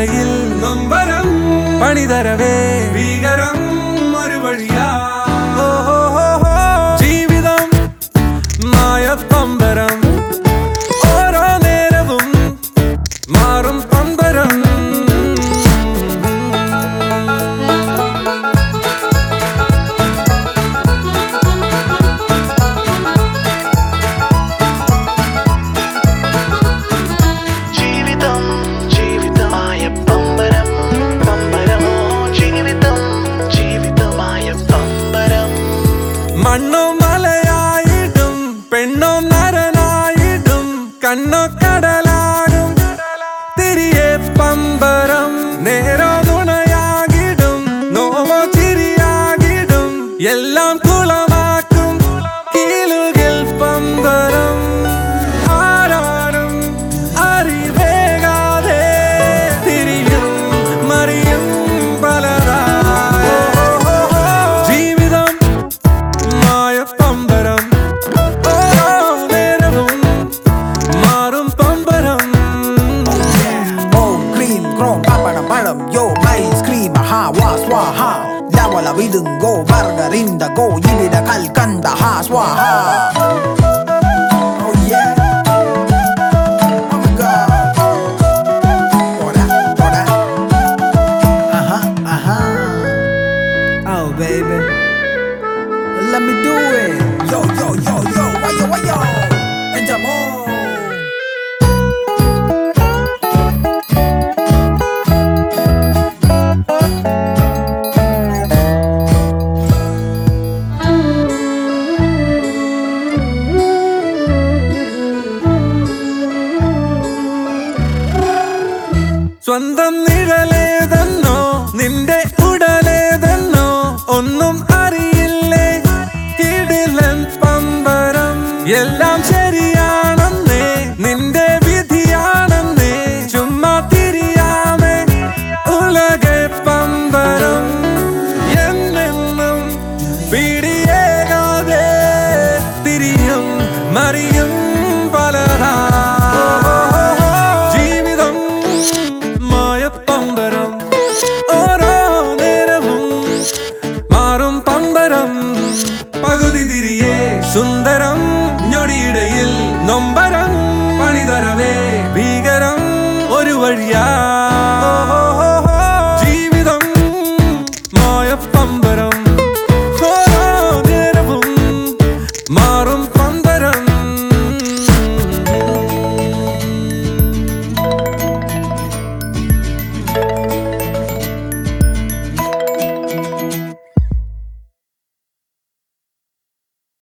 இடையில் நம்பரம். பணிதரவே. வீர പെണ്ണോ നരനായിടും കണ്ണോ കടലാടും തിരിയെ പമ്പരം നേരോ നുണയാകിടും നോവോ ചിരിയാകിടും എല്ലാം കുളമാക്കും. കീലുകിൽ ha wa swaha Dawala vidungo vargarinda go yibida kalkanda ha swaha oh, oh, uh-huh, uh-huh. oh, Baby, let me do it. Yo, yo, yo, yo. സ്വന്തം നിഴലേതെന്നോ നിന്റെ ഉടലേതെന്നോ ഒന്നും അറിയില്ലേ? കിടിലൻ പമ്പരം എല്ലാം ശരിയാണെന്നേ പമ്പരം പകുതി തിരിയെ സുന്ദരം. ഞൊടിയിടയിൽ നൊമ്പരം. പണിതരവേ ഭീകരം. ഒരു വഴിയാ